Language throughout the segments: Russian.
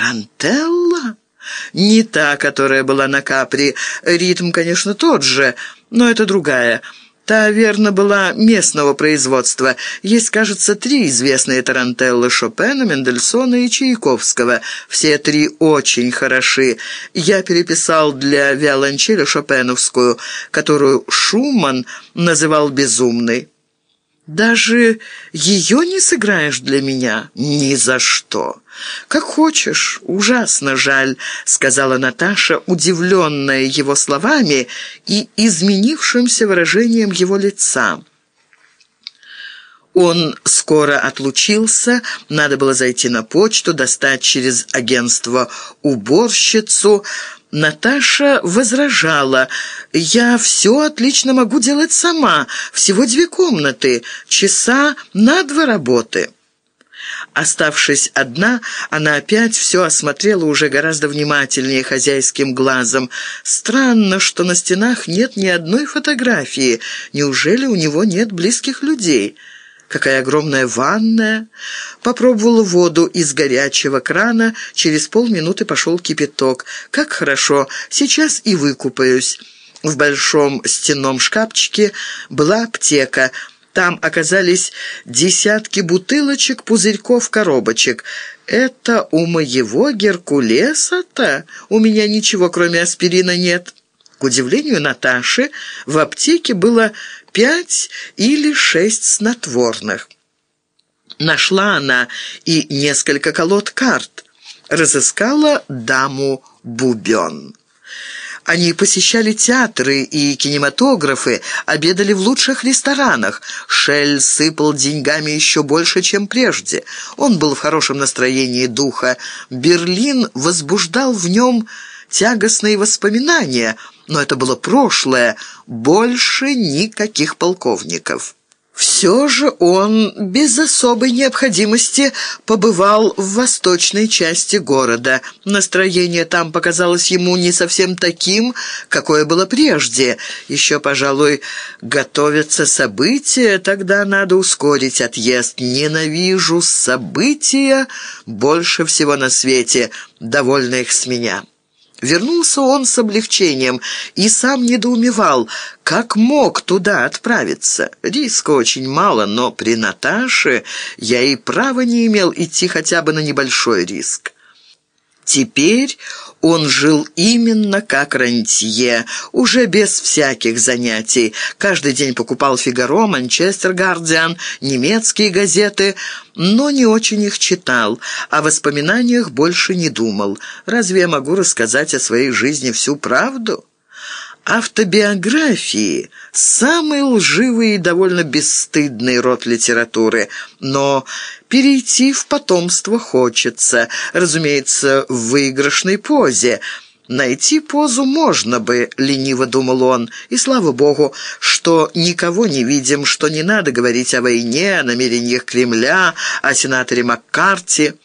«Тарантелла?» «Не та, которая была на Капри. Ритм, конечно, тот же, но это другая». Та, верно, была местного производства. Есть, кажется, три известные тарантеллы Шопена, Мендельсона и Чайковского. Все три очень хороши. Я переписал для виолончели Шопеновскую, которую Шуман называл «безумной». Даже ее не сыграешь для меня? Ни за что. Как хочешь, ужасно жаль, сказала Наташа, удивленная его словами и изменившимся выражением его лица. Он скоро отлучился, надо было зайти на почту, достать через агентство уборщицу, Наташа возражала. «Я все отлично могу делать сама. Всего две комнаты. Часа на два работы». Оставшись одна, она опять все осмотрела уже гораздо внимательнее хозяйским глазом. Странно, что на стенах нет ни одной фотографии. Неужели у него нет близких людей?» Какая огромная ванная! Попробовала воду из горячего крана, через полминуты пошел кипяток. Как хорошо, сейчас и выкупаюсь. В большом стенном шкафчике была аптека. Там оказались десятки бутылочек, пузырьков, коробочек. Это у моего Геркулеса-то? У меня ничего, кроме аспирина, нет. К удивлению Наташи, в аптеке было пять или шесть снотворных. Нашла она и несколько колод карт. Разыскала даму Бубен. Они посещали театры и кинематографы, обедали в лучших ресторанах. Шель сыпал деньгами еще больше, чем прежде. Он был в хорошем настроении духа. Берлин возбуждал в нем тягостные воспоминания – но это было прошлое, больше никаких полковников. Все же он без особой необходимости побывал в восточной части города. Настроение там показалось ему не совсем таким, какое было прежде. Еще, пожалуй, готовятся события, тогда надо ускорить отъезд. Ненавижу события больше всего на свете, довольно их с меня». Вернулся он с облегчением и сам недоумевал, как мог туда отправиться. Риска очень мало, но при Наташе я и права не имел идти хотя бы на небольшой риск. Теперь он жил именно как рантье, уже без всяких занятий. Каждый день покупал «Фигаро», «Манчестер Гардиан», немецкие газеты, но не очень их читал, о воспоминаниях больше не думал. Разве я могу рассказать о своей жизни всю правду?» Автобиографии – самый лживый и довольно бесстыдный род литературы, но перейти в потомство хочется, разумеется, в выигрышной позе. Найти позу можно бы, лениво думал он, и слава богу, что никого не видим, что не надо говорить о войне, о намерениях Кремля, о сенаторе Маккарти –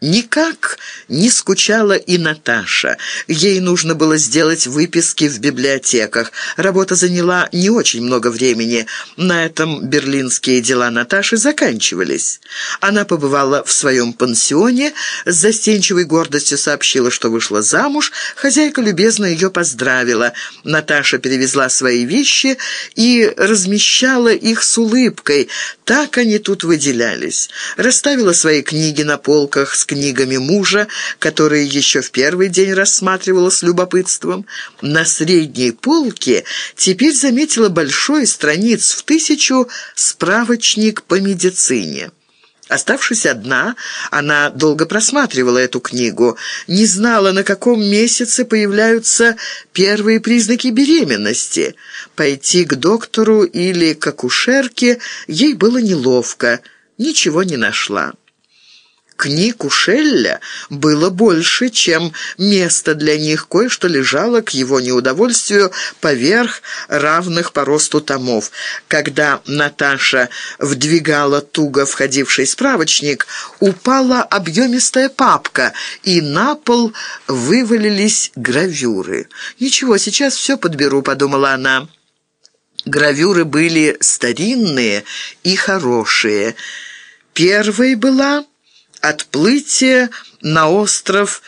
Никак не скучала и Наташа. Ей нужно было сделать выписки в библиотеках. Работа заняла не очень много времени. На этом берлинские дела Наташи заканчивались. Она побывала в своем пансионе, с застенчивой гордостью сообщила, что вышла замуж. Хозяйка любезно ее поздравила. Наташа перевезла свои вещи и размещала их с улыбкой. Так они тут выделялись. Расставила свои книги на полках с книгами мужа, которые еще в первый день рассматривала с любопытством. На средней полке теперь заметила большой страниц в тысячу справочник по медицине. Оставшись одна, она долго просматривала эту книгу, не знала, на каком месяце появляются первые признаки беременности. Пойти к доктору или к акушерке ей было неловко, ничего не нашла. Книг у Шелля было больше, чем место для них. Кое-что лежало к его неудовольствию поверх равных по росту томов. Когда Наташа вдвигала туго входивший справочник, упала объемистая папка, и на пол вывалились гравюры. «Ничего, сейчас все подберу», — подумала она. Гравюры были старинные и хорошие. Первой была Отплытие на остров